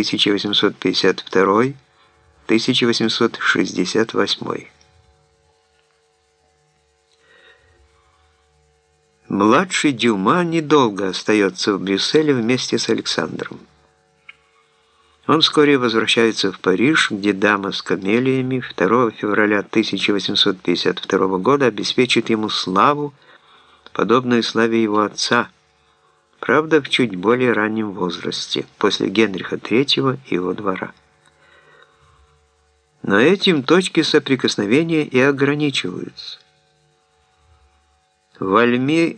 1852-1868. Младший Дюма недолго остается в Брюсселе вместе с Александром. Он вскоре возвращается в Париж, где дама с камелиями 2 февраля 1852 года обеспечит ему славу, подобную славе его отца, правда, в чуть более раннем возрасте, после Генриха III и его двора. Но этим точки соприкосновения и ограничиваются. В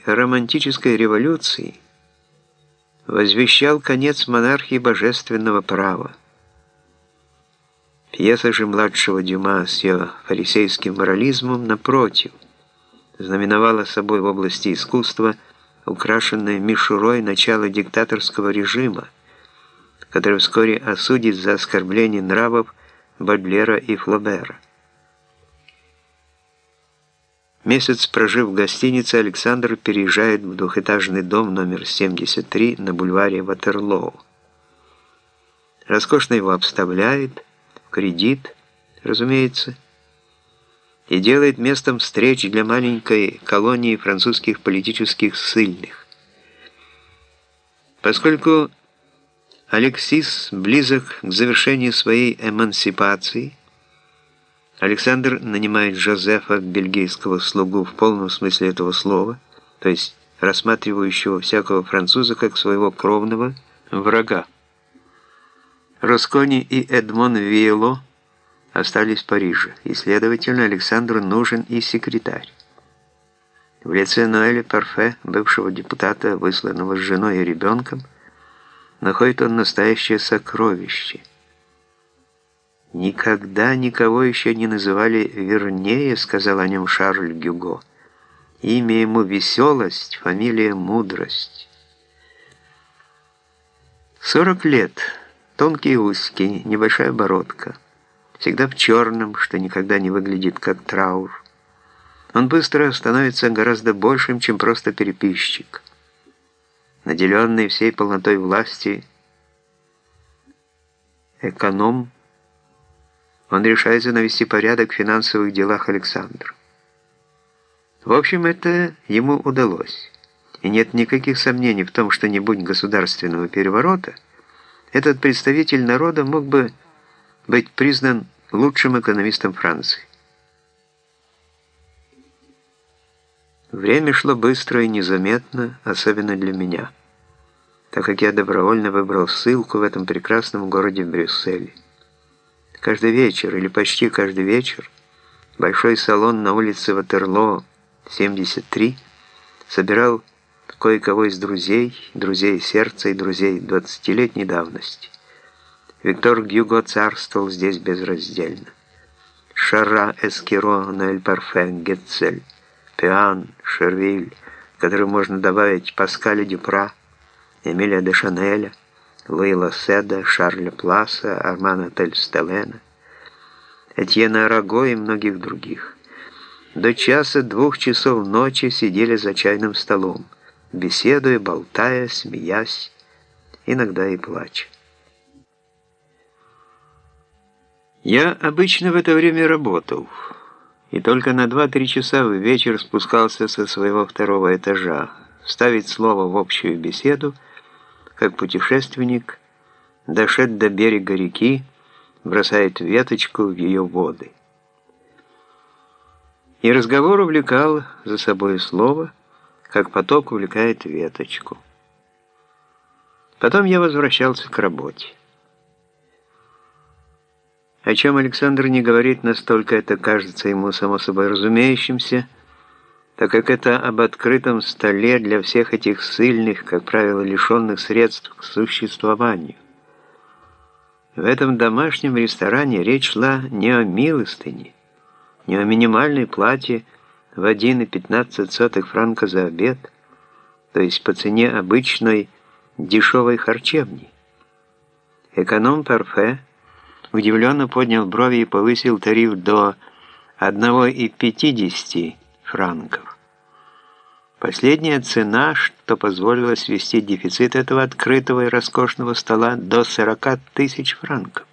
романтической революции возвещал конец монархии божественного права. Пьеса же младшего Дюма с ее фарисейским морализмом, напротив, знаменовала собой в области искусства украшенное мишурой начало диктаторского режима, который вскоре осудит за оскорбление нравов Бадлера и Флобера. Месяц прожив в гостинице, Александр переезжает в двухэтажный дом номер 73 на бульваре Ватерлоу. Роскошно его обставляет, кредит, разумеется, и делает местом встреч для маленькой колонии французских политических ссыльных. Поскольку Алексис близок к завершению своей эмансипации, Александр нанимает Жозефа, бельгийского слугу в полном смысле этого слова, то есть рассматривающего всякого француза как своего кровного врага. Роскони и Эдмон Виело остались в Париже, и, следовательно, Александру нужен и секретарь. В лице Ноэля Парфе, бывшего депутата, высланного с женой и ребенком, находит он настоящее сокровище – «Никогда никого еще не называли вернее», — сказал о нем Шарль Гюго. «Имя ему веселость, фамилия мудрость». Сорок лет, тонкий узкий, небольшая бородка, всегда в черном, что никогда не выглядит как траур. Он быстро становится гораздо большим, чем просто переписчик. Наделенный всей полнотой власти, эконом – он решается навести порядок в финансовых делах Александра. В общем, это ему удалось. И нет никаких сомнений в том, что не будь государственного переворота, этот представитель народа мог бы быть признан лучшим экономистом Франции. Время шло быстро и незаметно, особенно для меня, так как я добровольно выбрал ссылку в этом прекрасном городе Брюсселе. Каждый вечер, или почти каждый вечер, большой салон на улице Ватерлоо, 73, собирал кое-кого из друзей, друзей сердца и друзей двадцатилетней давности. Виктор Гюго царствовал здесь безраздельно. Шара Эскиро, Ноэль Парфе, Гетцель, Пиан, Шервиль, которым можно добавить Паскаля Дюпра, Эмилия де Шанеля, Луи Лосседа, Шарля Пласа, Армана Тельстелена, Этьена Раго и многих других. До часа двух часов ночи сидели за чайным столом, беседуя, болтая, смеясь, иногда и плача. Я обычно в это время работал, и только на 2-3 часа в вечер спускался со своего второго этажа, вставить слово в общую беседу, как путешественник, дошед до берега реки, бросает веточку в ее воды. И разговор увлекал за собой слово, как поток увлекает веточку. Потом я возвращался к работе. О чем Александр не говорит, настолько это кажется ему само собой разумеющимся – так как это об открытом столе для всех этих сильных, как правило, лишенных средств к существованию. В этом домашнем ресторане речь шла не о милостыне, не о минимальной плате в 1,15 франка за обед, то есть по цене обычной дешевой харчевни. Эконом-парфе удивленно поднял брови и повысил тариф до 1,50 франков. Последняя цена, что позволило свести дефицит этого открытого и роскошного стола до 40 тысяч франков.